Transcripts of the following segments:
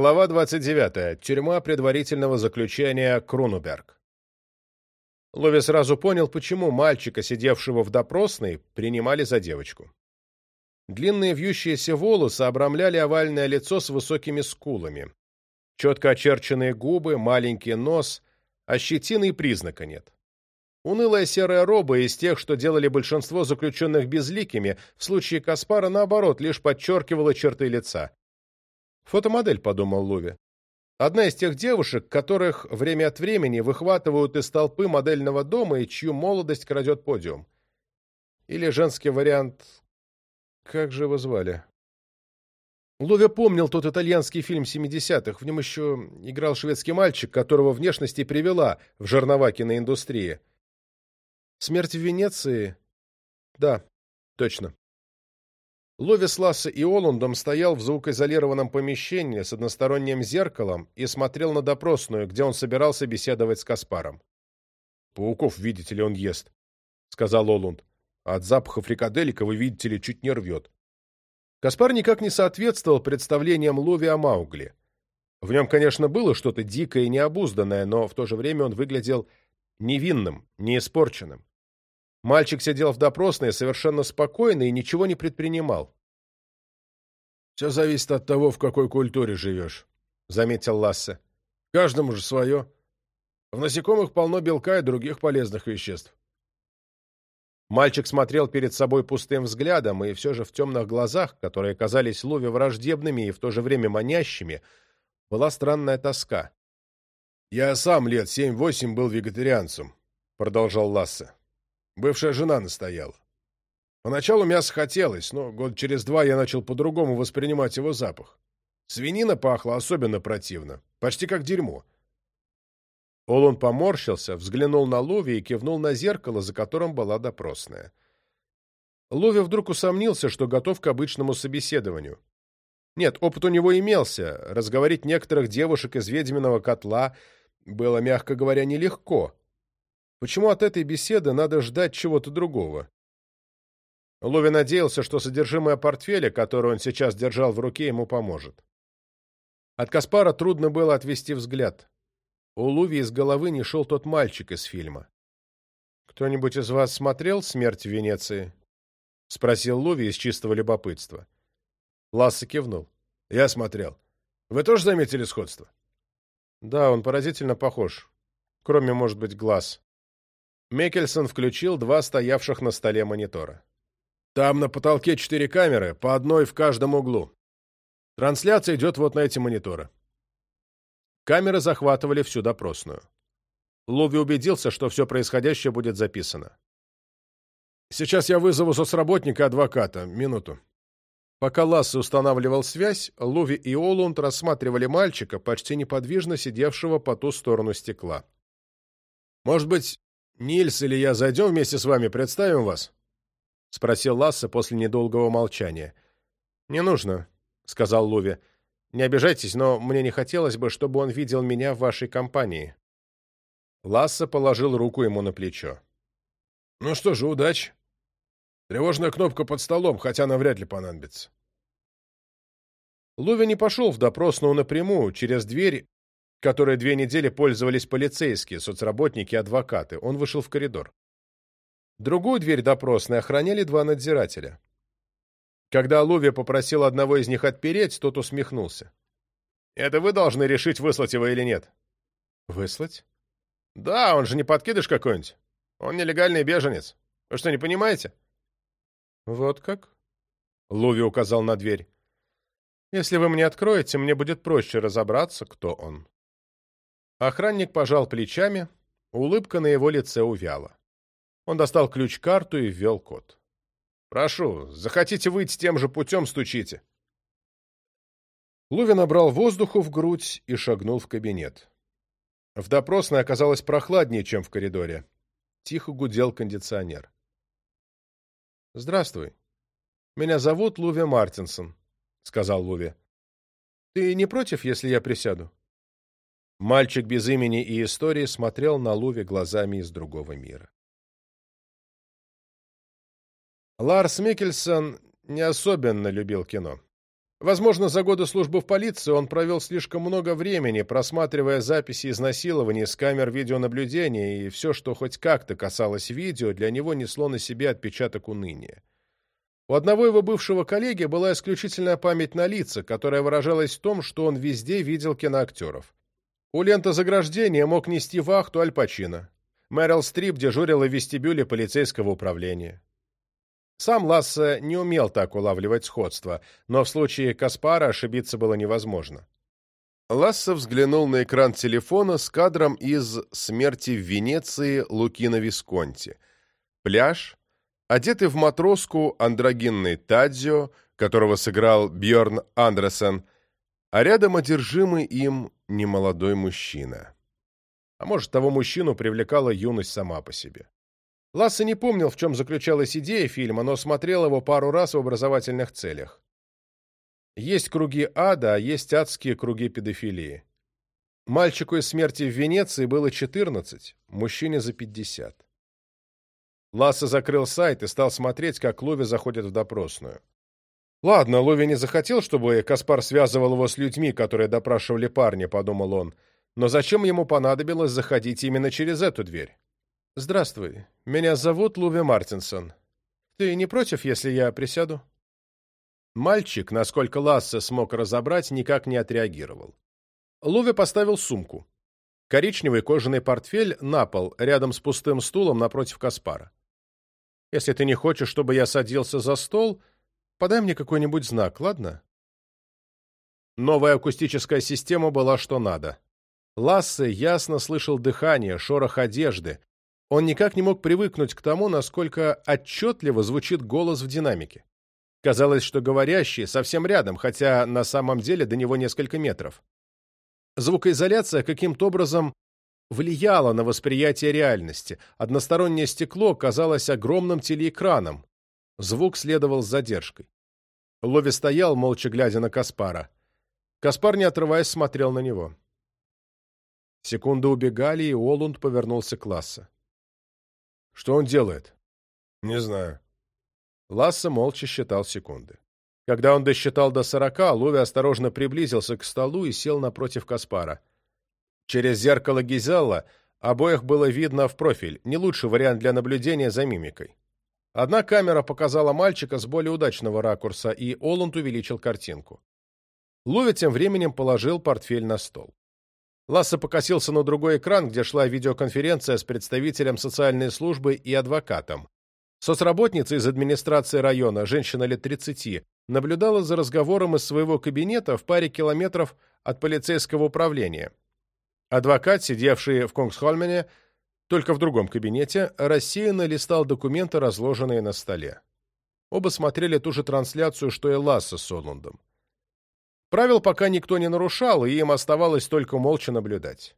Глава 29. Тюрьма предварительного заключения Крунуберг. Лови сразу понял, почему мальчика, сидевшего в допросной, принимали за девочку. Длинные вьющиеся волосы обрамляли овальное лицо с высокими скулами. Четко очерченные губы, маленький нос, а щетины и признака нет. Унылая серая роба из тех, что делали большинство заключенных безликими, в случае Каспара, наоборот, лишь подчеркивала черты лица. Фотомодель, подумал Луви. Одна из тех девушек, которых время от времени выхватывают из толпы модельного дома и чью молодость крадет подиум. Или женский вариант... Как же его звали? Лови помнил тот итальянский фильм 70-х. В нем еще играл шведский мальчик, которого внешность и привела в жернова киноиндустрии. «Смерть в Венеции»? Да, точно. Ловис и Олундом стоял в звукоизолированном помещении с односторонним зеркалом и смотрел на допросную, где он собирался беседовать с Каспаром. «Пауков, видите ли, он ест», — сказал Олунд. «От запаха фрикаделика, вы видите ли, чуть не рвет». Каспар никак не соответствовал представлениям Лови о Маугли. В нем, конечно, было что-то дикое и необузданное, но в то же время он выглядел невинным, неиспорченным. Мальчик сидел в допросной, совершенно спокойно и ничего не предпринимал. «Все зависит от того, в какой культуре живешь», — заметил Лассе. «Каждому же свое. В насекомых полно белка и других полезных веществ». Мальчик смотрел перед собой пустым взглядом, и все же в темных глазах, которые казались Луве враждебными и в то же время манящими, была странная тоска. «Я сам лет семь-восемь был вегетарианцем», — продолжал Лассе. Бывшая жена настояла. Поначалу мясо хотелось, но год через два я начал по-другому воспринимать его запах. Свинина пахла особенно противно, почти как дерьмо. Олун поморщился, взглянул на Луви и кивнул на зеркало, за которым была допросная. Луви вдруг усомнился, что готов к обычному собеседованию. Нет, опыт у него имелся. Разговорить некоторых девушек из ведьминого котла было, мягко говоря, нелегко. Почему от этой беседы надо ждать чего-то другого? Лови надеялся, что содержимое портфеля, которое он сейчас держал в руке, ему поможет. От Каспара трудно было отвести взгляд. У Луви из головы не шел тот мальчик из фильма. «Кто-нибудь из вас смотрел «Смерть в Венеции»?» — спросил Луви из чистого любопытства. Ласса кивнул. «Я смотрел. Вы тоже заметили сходство?» «Да, он поразительно похож. Кроме, может быть, глаз», Меккельсон включил два стоявших на столе монитора. «Там на потолке четыре камеры, по одной в каждом углу. Трансляция идет вот на эти мониторы». Камеры захватывали всю допросную. Лови убедился, что все происходящее будет записано. «Сейчас я вызову соцработника адвоката. Минуту». Пока Лассе устанавливал связь, Лови и Олунд рассматривали мальчика, почти неподвижно сидевшего по ту сторону стекла. «Может быть, «Нильс или я зайдем вместе с вами, представим вас?» — спросил Ласса после недолгого молчания. «Не нужно», — сказал Луви. «Не обижайтесь, но мне не хотелось бы, чтобы он видел меня в вашей компании». Ласса положил руку ему на плечо. «Ну что же, удачи. Тревожная кнопка под столом, хотя она вряд ли понадобится». Луви не пошел в допрос, но напрямую, через дверь, которые две недели пользовались полицейские, соцработники и адвокаты. Он вышел в коридор. Другую дверь допросной охраняли два надзирателя. Когда Луви попросил одного из них отпереть, тот усмехнулся. «Это вы должны решить, выслать его или нет». «Выслать?» «Да, он же не подкидыш какой-нибудь. Он нелегальный беженец. Вы что, не понимаете?» «Вот как?» Луви указал на дверь. «Если вы мне откроете, мне будет проще разобраться, кто он». Охранник пожал плечами, улыбка на его лице увяла. Он достал ключ-карту и ввел код. «Прошу, захотите выйти тем же путем, стучите». Луви набрал воздуху в грудь и шагнул в кабинет. В допросной оказалось прохладнее, чем в коридоре. Тихо гудел кондиционер. «Здравствуй. Меня зовут Луви Мартинсон», — сказал Луви. «Ты не против, если я присяду?» Мальчик без имени и истории смотрел на Луви глазами из другого мира. Ларс Микельсон не особенно любил кино. Возможно, за годы службы в полиции он провел слишком много времени, просматривая записи изнасилований с камер видеонаблюдения, и все, что хоть как-то касалось видео, для него несло на себе отпечаток уныния. У одного его бывшего коллеги была исключительная память на лица, которая выражалась в том, что он везде видел киноактеров. У лента заграждения мог нести вахту альпачино. Мэрил Стрип дежурила в вестибюле полицейского управления. Сам Ласса не умел так улавливать сходство, но в случае Каспара ошибиться было невозможно. Ласса взглянул на экран телефона с кадром из «Смерти в Венеции» Лукино Висконти. Пляж, одетый в матроску андрогинный Тадзио, которого сыграл Бьорн Андерсон, а рядом одержимый им немолодой мужчина. А может, того мужчину привлекала юность сама по себе. Ласса не помнил, в чем заключалась идея фильма, но смотрел его пару раз в образовательных целях. Есть круги ада, а есть адские круги педофилии. Мальчику из смерти в Венеции было 14, мужчине за 50. Ласса закрыл сайт и стал смотреть, как Лови заходят в допросную. «Ладно, Ловин не захотел, чтобы Каспар связывал его с людьми, которые допрашивали парня», — подумал он. «Но зачем ему понадобилось заходить именно через эту дверь?» «Здравствуй. Меня зовут Луви Мартинсон. Ты не против, если я присяду?» Мальчик, насколько Лассе смог разобрать, никак не отреагировал. Луви поставил сумку. Коричневый кожаный портфель на пол, рядом с пустым стулом напротив Каспара. «Если ты не хочешь, чтобы я садился за стол, Подай мне какой-нибудь знак, ладно?» Новая акустическая система была что надо. Лассе ясно слышал дыхание, шорох одежды. Он никак не мог привыкнуть к тому, насколько отчетливо звучит голос в динамике. Казалось, что говорящий совсем рядом, хотя на самом деле до него несколько метров. Звукоизоляция каким-то образом влияла на восприятие реальности. Одностороннее стекло казалось огромным телеэкраном, Звук следовал с задержкой. Лови стоял, молча глядя на Каспара. Каспар, не отрываясь, смотрел на него. Секунды убегали, и Олунд повернулся к Лассе. «Что он делает?» «Не знаю». Лассе молча считал секунды. Когда он досчитал до сорока, Лови осторожно приблизился к столу и сел напротив Каспара. Через зеркало Гизелла обоих было видно в профиль, не лучший вариант для наблюдения за мимикой. Одна камера показала мальчика с более удачного ракурса, и Оланд увеличил картинку. Луви тем временем положил портфель на стол. Ласса покосился на другой экран, где шла видеоконференция с представителем социальной службы и адвокатом. Соцработница из администрации района, женщина лет 30, наблюдала за разговором из своего кабинета в паре километров от полицейского управления. Адвокат, сидевший в Конгсхольмене, только в другом кабинете рассеянно листал документы, разложенные на столе. Оба смотрели ту же трансляцию, что и Ласса с Олундом. Правил пока никто не нарушал, и им оставалось только молча наблюдать.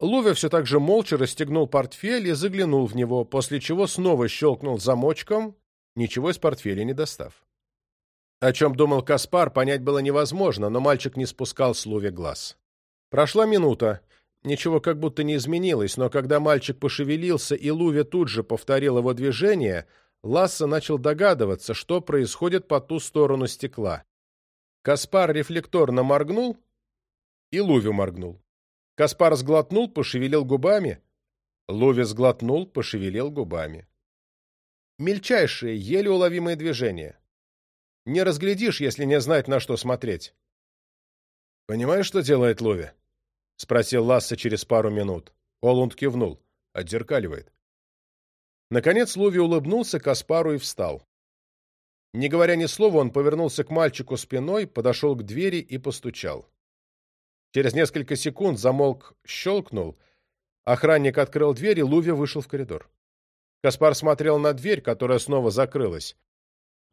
Луве все так же молча расстегнул портфель и заглянул в него, после чего снова щелкнул замочком, ничего из портфеля не достав. О чем думал Каспар, понять было невозможно, но мальчик не спускал с Луве глаз. Прошла минута. Ничего как будто не изменилось, но когда мальчик пошевелился и Луви тут же повторил его движение, Ласса начал догадываться, что происходит по ту сторону стекла. Каспар рефлекторно моргнул, и Луви моргнул. Каспар сглотнул, пошевелил губами. Луви сглотнул, пошевелил губами. Мельчайшие, еле уловимые движения. Не разглядишь, если не знать, на что смотреть. «Понимаешь, что делает Луви?» — спросил Ласса через пару минут. Олунд кивнул. А Отзеркаливает. Наконец Луви улыбнулся Каспару и встал. Не говоря ни слова, он повернулся к мальчику спиной, подошел к двери и постучал. Через несколько секунд замолк щелкнул. Охранник открыл дверь, и Луви вышел в коридор. Каспар смотрел на дверь, которая снова закрылась.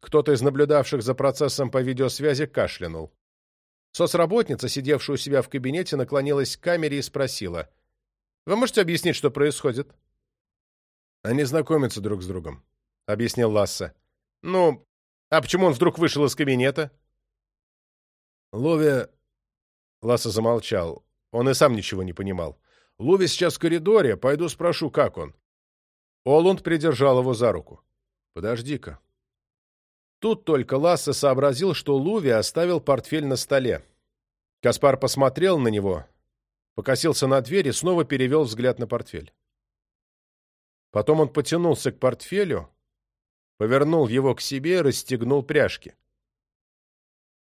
Кто-то из наблюдавших за процессом по видеосвязи кашлянул. Соцработница, сидевшая у себя в кабинете, наклонилась к камере и спросила. «Вы можете объяснить, что происходит?» «Они знакомятся друг с другом», — объяснил Ласса. «Ну, а почему он вдруг вышел из кабинета?» «Лови...» Ласса замолчал. Он и сам ничего не понимал. «Лови сейчас в коридоре. Пойду спрошу, как он». Олунд придержал его за руку. «Подожди-ка. Тут только Ласса сообразил, что Луви оставил портфель на столе. Каспар посмотрел на него, покосился на дверь и снова перевел взгляд на портфель. Потом он потянулся к портфелю, повернул его к себе и расстегнул пряжки.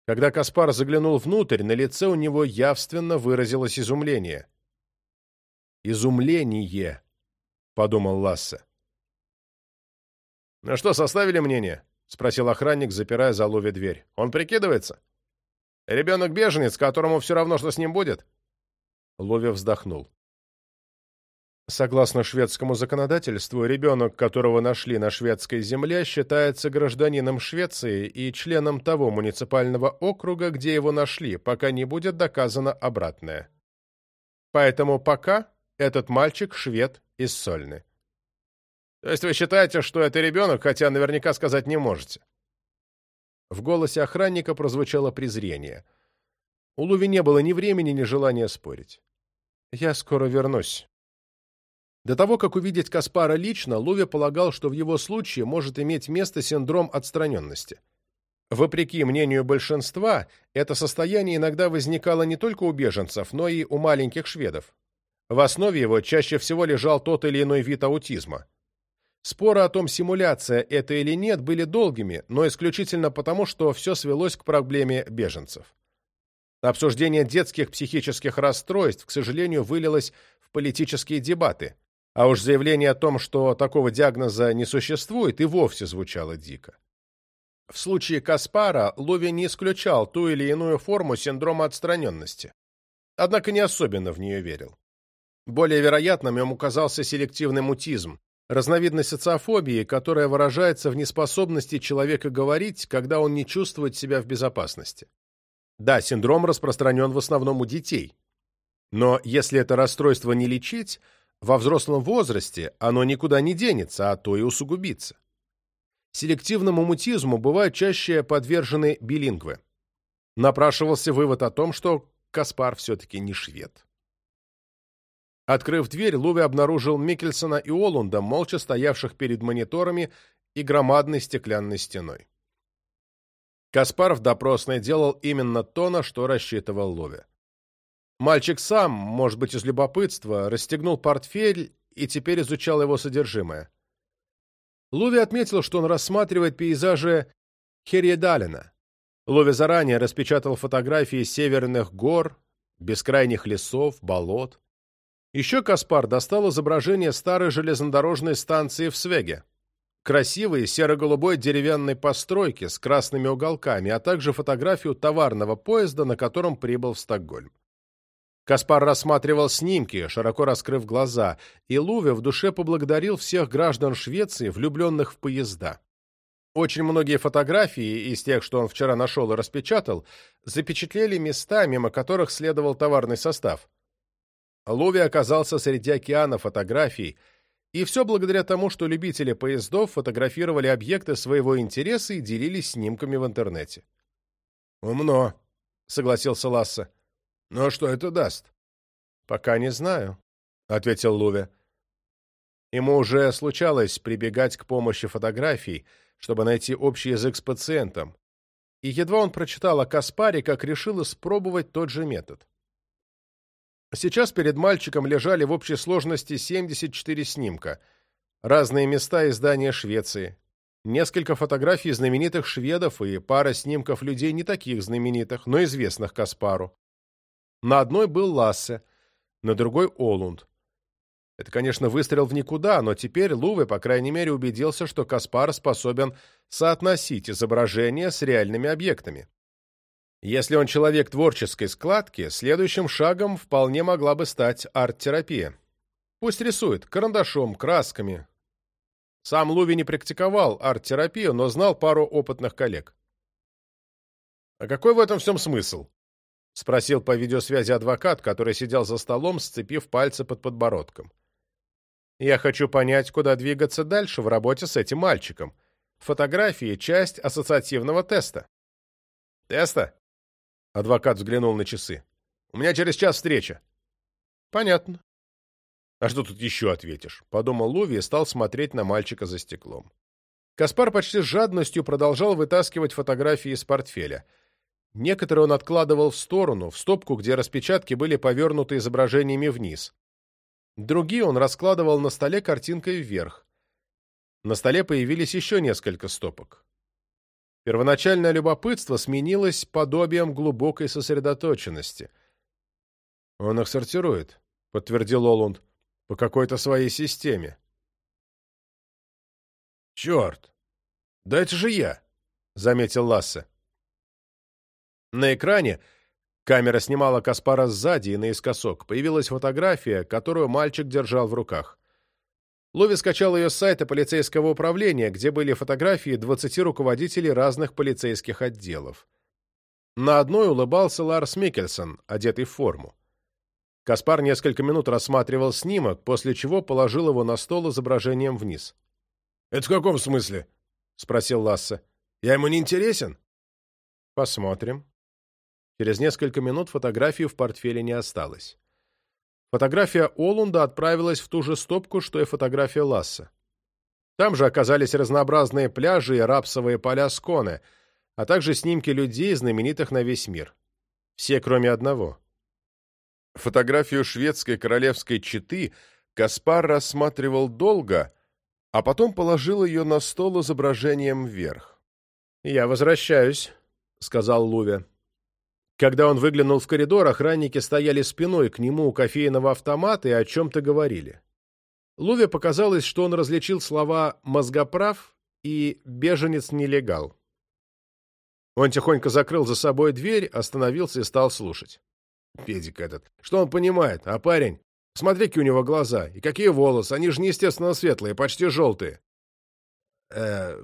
Когда Каспар заглянул внутрь, на лице у него явственно выразилось изумление. «Изумление», — подумал Ласса. «Ну что, составили мнение?» — спросил охранник, запирая за Лови дверь. «Он прикидывается?» «Ребенок-беженец, которому все равно, что с ним будет?» Лови вздохнул. Согласно шведскому законодательству, ребенок, которого нашли на шведской земле, считается гражданином Швеции и членом того муниципального округа, где его нашли, пока не будет доказано обратное. Поэтому пока этот мальчик швед из Сольны. То есть вы считаете, что это ребенок, хотя наверняка сказать не можете?» В голосе охранника прозвучало презрение. У Луви не было ни времени, ни желания спорить. «Я скоро вернусь». До того, как увидеть Каспара лично, Луви полагал, что в его случае может иметь место синдром отстраненности. Вопреки мнению большинства, это состояние иногда возникало не только у беженцев, но и у маленьких шведов. В основе его чаще всего лежал тот или иной вид аутизма. Споры о том, симуляция это или нет, были долгими, но исключительно потому, что все свелось к проблеме беженцев. Обсуждение детских психических расстройств, к сожалению, вылилось в политические дебаты, а уж заявление о том, что такого диагноза не существует, и вовсе звучало дико. В случае Каспара Лови не исключал ту или иную форму синдрома отстраненности, однако не особенно в нее верил. Более вероятным ему казался селективный мутизм, разновидность социофобии, которая выражается в неспособности человека говорить, когда он не чувствует себя в безопасности. Да, синдром распространен в основном у детей. Но если это расстройство не лечить, во взрослом возрасте оно никуда не денется, а то и усугубится. Селективному мутизму бывают чаще подвержены билингвы. Напрашивался вывод о том, что Каспар все-таки не швед. Открыв дверь, Луви обнаружил Микельсона и Олунда, молча стоявших перед мониторами и громадной стеклянной стеной. Каспаров допросной делал именно то, на что рассчитывал Луви. Мальчик сам, может быть, из любопытства, расстегнул портфель и теперь изучал его содержимое. Луви отметил, что он рассматривает пейзажи Херьедалина. Луви заранее распечатал фотографии северных гор, бескрайних лесов, болот. Еще Каспар достал изображение старой железнодорожной станции в Свеге. Красивые серо-голубой деревянной постройки с красными уголками, а также фотографию товарного поезда, на котором прибыл в Стокгольм. Каспар рассматривал снимки, широко раскрыв глаза, и Луве в душе поблагодарил всех граждан Швеции, влюбленных в поезда. Очень многие фотографии из тех, что он вчера нашел и распечатал, запечатлели места, мимо которых следовал товарный состав. Лови оказался среди океана фотографий, и все благодаря тому, что любители поездов фотографировали объекты своего интереса и делились снимками в интернете. «Умно», — согласился Ласса. «Но что это даст?» «Пока не знаю», — ответил Луви. Ему уже случалось прибегать к помощи фотографий, чтобы найти общий язык с пациентом, и едва он прочитал о Каспаре, как решил испробовать тот же метод. Сейчас перед мальчиком лежали в общей сложности 74 снимка, разные места и здания Швеции, несколько фотографий знаменитых шведов и пара снимков людей не таких знаменитых, но известных Каспару. На одной был Лассе, на другой – Олунд. Это, конечно, выстрел в никуда, но теперь Луве, по крайней мере, убедился, что Каспар способен соотносить изображения с реальными объектами. Если он человек творческой складки, следующим шагом вполне могла бы стать арт-терапия. Пусть рисует карандашом, красками. Сам Луви не практиковал арт-терапию, но знал пару опытных коллег. «А какой в этом всем смысл?» — спросил по видеосвязи адвокат, который сидел за столом, сцепив пальцы под подбородком. «Я хочу понять, куда двигаться дальше в работе с этим мальчиком. Фотографии — часть ассоциативного теста». «Теста?» Адвокат взглянул на часы. «У меня через час встреча». «Понятно». «А что тут еще ответишь?» — подумал Луви и стал смотреть на мальчика за стеклом. Каспар почти с жадностью продолжал вытаскивать фотографии из портфеля. Некоторые он откладывал в сторону, в стопку, где распечатки были повернуты изображениями вниз. Другие он раскладывал на столе картинкой вверх. На столе появились еще несколько стопок. Первоначальное любопытство сменилось подобием глубокой сосредоточенности. «Он их сортирует», — подтвердил Олунд, — «по какой-то своей системе». «Черт! Да это же я!» — заметил Ласса. На экране камера снимала Каспара сзади и наискосок. Появилась фотография, которую мальчик держал в руках. Лови скачал ее с сайта полицейского управления, где были фотографии 20 руководителей разных полицейских отделов. На одной улыбался Ларс Микельсон, одетый в форму. Каспар несколько минут рассматривал снимок, после чего положил его на стол изображением вниз. «Это в каком смысле?» — спросил Ласса. «Я ему не интересен?» «Посмотрим». Через несколько минут фотографию в портфеле не осталось. Фотография Олунда отправилась в ту же стопку, что и фотография Ласса. Там же оказались разнообразные пляжи и рапсовые поля Сконы, а также снимки людей, знаменитых на весь мир. Все, кроме одного. Фотографию шведской королевской четы Каспар рассматривал долго, а потом положил ее на стол изображением вверх. «Я возвращаюсь», — сказал Луве. Когда он выглянул в коридор, охранники стояли спиной к нему у кофейного автомата и о чем-то говорили. Луве показалось, что он различил слова «мозгоправ» и «беженец-нелегал». Он тихонько закрыл за собой дверь, остановился и стал слушать. Педик этот. Что он понимает? А парень? Смотри, какие у него глаза. И какие волосы. Они же неестественно светлые, почти желтые. Э...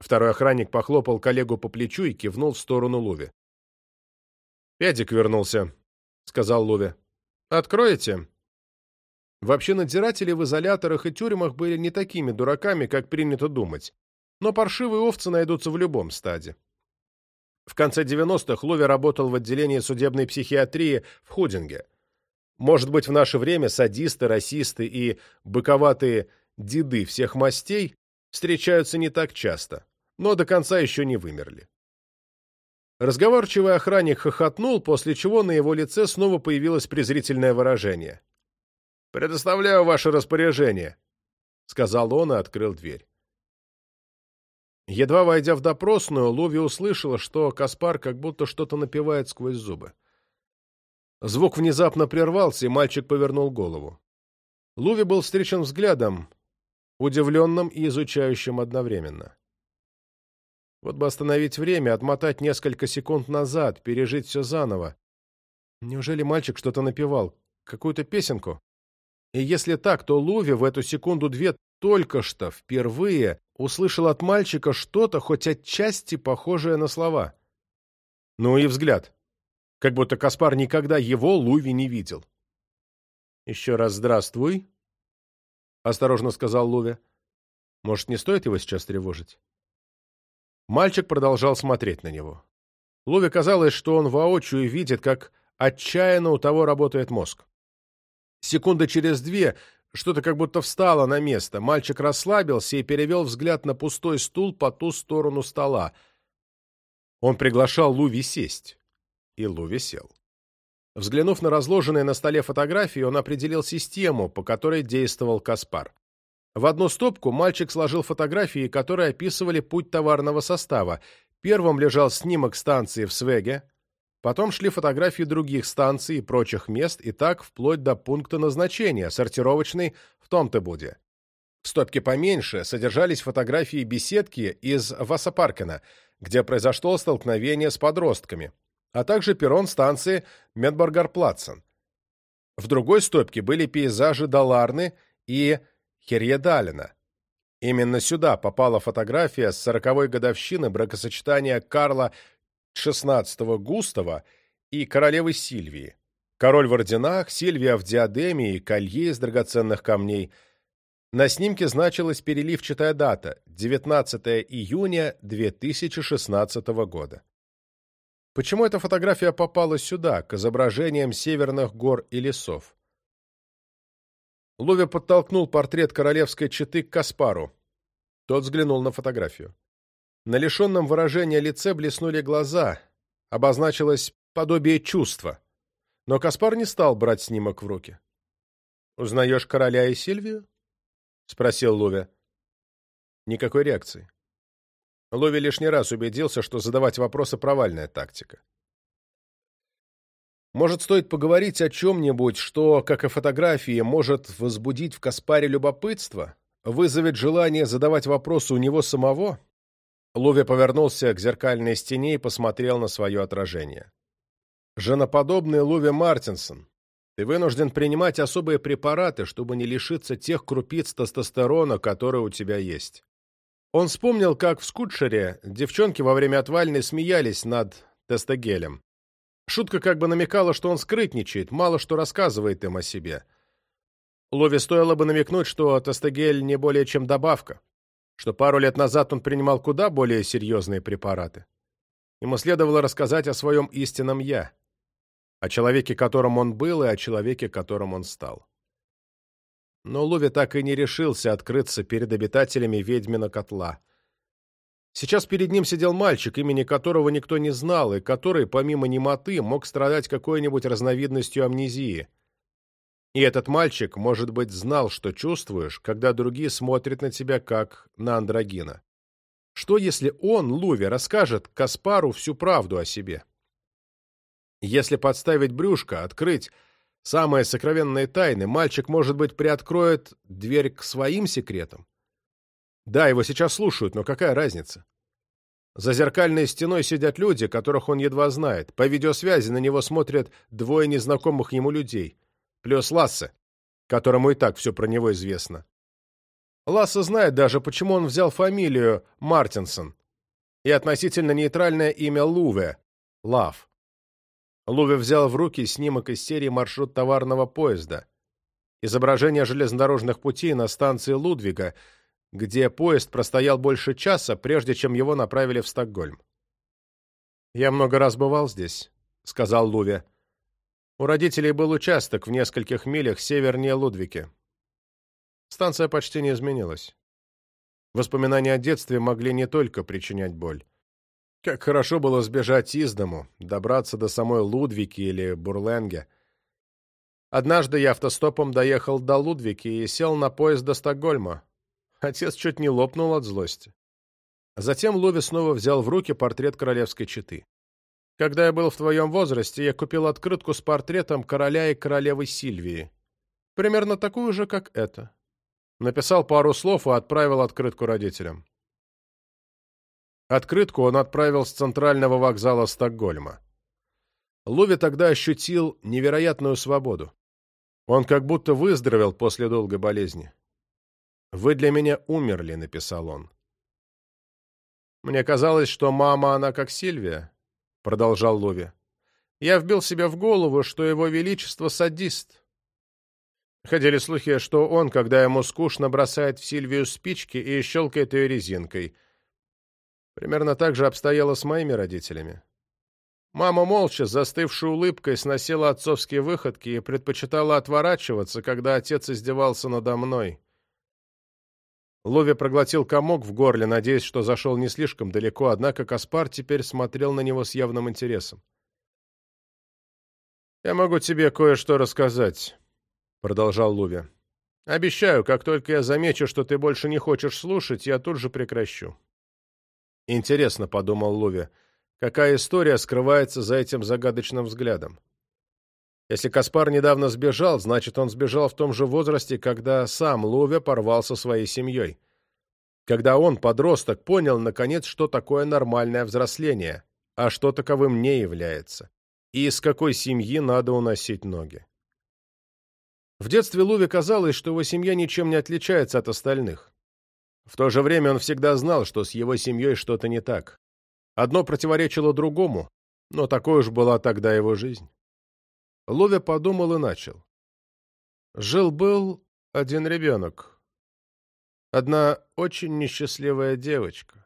Второй охранник похлопал коллегу по плечу и кивнул в сторону Луви. «Эдик вернулся», — сказал Луви. «Откроете?» Вообще надзиратели в изоляторах и тюрьмах были не такими дураками, как принято думать. Но паршивые овцы найдутся в любом стаде. В конце 90-х Лови работал в отделении судебной психиатрии в Худинге. Может быть, в наше время садисты, расисты и быковатые деды всех мастей встречаются не так часто, но до конца еще не вымерли. Разговорчивый охранник хохотнул, после чего на его лице снова появилось презрительное выражение. «Предоставляю ваше распоряжение», — сказал он и открыл дверь. Едва войдя в допросную, Луви услышала, что Каспар как будто что-то напевает сквозь зубы. Звук внезапно прервался, и мальчик повернул голову. Луви был встречен взглядом, удивленным и изучающим одновременно. Вот бы остановить время, отмотать несколько секунд назад, пережить все заново. Неужели мальчик что-то напевал? Какую-то песенку? И если так, то Луви в эту секунду-две только что, впервые, услышал от мальчика что-то, хоть отчасти похожее на слова. Ну и взгляд. Как будто Каспар никогда его, Луви, не видел. «Еще раз здравствуй», — осторожно сказал Луви. «Может, не стоит его сейчас тревожить?» Мальчик продолжал смотреть на него. Лове казалось, что он воочию видит, как отчаянно у того работает мозг. Секунда через две что-то как будто встало на место. Мальчик расслабился и перевел взгляд на пустой стул по ту сторону стола. Он приглашал Луви сесть. И Луви сел. Взглянув на разложенные на столе фотографии, он определил систему, по которой действовал Каспар. В одну стопку мальчик сложил фотографии, которые описывали путь товарного состава. Первым лежал снимок станции в Свеге, потом шли фотографии других станций и прочих мест, и так вплоть до пункта назначения, сортировочный в Том-Тебуде. В стопке поменьше содержались фотографии беседки из Васапаркина, где произошло столкновение с подростками, а также перрон станции Медбаргарплацен. В другой стопке были пейзажи Даларны и Херьедалина. Именно сюда попала фотография с сороковой годовщины бракосочетания Карла XVI Густава и королевы Сильвии. Король в орденах, Сильвия в диадеме и колье из драгоценных камней. На снимке значилась переливчатая дата – 19 июня 2016 года. Почему эта фотография попала сюда, к изображениям северных гор и лесов? Лови подтолкнул портрет королевской четы к Каспару. Тот взглянул на фотографию. На лишенном выражения лице блеснули глаза, обозначилось подобие чувства. Но Каспар не стал брать снимок в руки. «Узнаешь короля и Сильвию?» — спросил Лови. Никакой реакции. Лови лишний раз убедился, что задавать вопросы — провальная тактика. Может, стоит поговорить о чем-нибудь, что, как и фотографии, может возбудить в Каспаре любопытство, вызовет желание задавать вопросы у него самого? Лови повернулся к зеркальной стене и посмотрел на свое отражение. Женоподобный Лови Мартинсон, ты вынужден принимать особые препараты, чтобы не лишиться тех крупиц тестостерона, которые у тебя есть. Он вспомнил, как в скутшере девчонки во время отвальной смеялись над тестогелем. Шутка как бы намекала, что он скрытничает, мало что рассказывает им о себе. Лови стоило бы намекнуть, что Тастегель не более чем добавка, что пару лет назад он принимал куда более серьезные препараты. Ему следовало рассказать о своем истинном «я», о человеке, которым он был, и о человеке, которым он стал. Но Лови так и не решился открыться перед обитателями ведьмина котла — Сейчас перед ним сидел мальчик, имени которого никто не знал, и который, помимо немоты, мог страдать какой-нибудь разновидностью амнезии. И этот мальчик, может быть, знал, что чувствуешь, когда другие смотрят на тебя, как на андрогина. Что, если он, Луви, расскажет Каспару всю правду о себе? Если подставить брюшко, открыть самые сокровенные тайны, мальчик, может быть, приоткроет дверь к своим секретам? Да, его сейчас слушают, но какая разница? За зеркальной стеной сидят люди, которых он едва знает. По видеосвязи на него смотрят двое незнакомых ему людей. Плюс Лассе, которому и так все про него известно. Ласса знает даже, почему он взял фамилию Мартинсон и относительно нейтральное имя Луве – Лав. Луве взял в руки снимок из серии «Маршрут товарного поезда». Изображение железнодорожных путей на станции Лудвига – где поезд простоял больше часа, прежде чем его направили в Стокгольм. «Я много раз бывал здесь», — сказал Луве. «У родителей был участок в нескольких милях севернее Лудвики. Станция почти не изменилась. Воспоминания о детстве могли не только причинять боль. Как хорошо было сбежать из дому, добраться до самой Лудвики или Бурленге. Однажды я автостопом доехал до Лудвики и сел на поезд до Стокгольма. Отец чуть не лопнул от злости. А затем Лови снова взял в руки портрет королевской четы. «Когда я был в твоем возрасте, я купил открытку с портретом короля и королевы Сильвии. Примерно такую же, как эта. Написал пару слов и отправил открытку родителям. Открытку он отправил с центрального вокзала Стокгольма. Лови тогда ощутил невероятную свободу. Он как будто выздоровел после долгой болезни. Вы для меня умерли», — написал он. «Мне казалось, что мама она как Сильвия», — продолжал Лови. «Я вбил себе в голову, что его величество садист». Ходили слухи, что он, когда ему скучно, бросает в Сильвию спички и щелкает ее резинкой. Примерно так же обстояло с моими родителями. Мама молча, застывшей улыбкой, сносила отцовские выходки и предпочитала отворачиваться, когда отец издевался надо мной. Лови проглотил комок в горле, надеясь, что зашел не слишком далеко, однако Каспар теперь смотрел на него с явным интересом. «Я могу тебе кое-что рассказать», — продолжал Луви. «Обещаю, как только я замечу, что ты больше не хочешь слушать, я тут же прекращу». «Интересно», — подумал Луви, — «какая история скрывается за этим загадочным взглядом?» Если Каспар недавно сбежал, значит, он сбежал в том же возрасте, когда сам Лове порвал со своей семьей. Когда он, подросток, понял, наконец, что такое нормальное взросление, а что таковым не является, и из какой семьи надо уносить ноги. В детстве Луве казалось, что его семья ничем не отличается от остальных. В то же время он всегда знал, что с его семьей что-то не так. Одно противоречило другому, но такой уж была тогда его жизнь. Ловя подумал и начал. Жил-был один ребенок. Одна очень несчастливая девочка.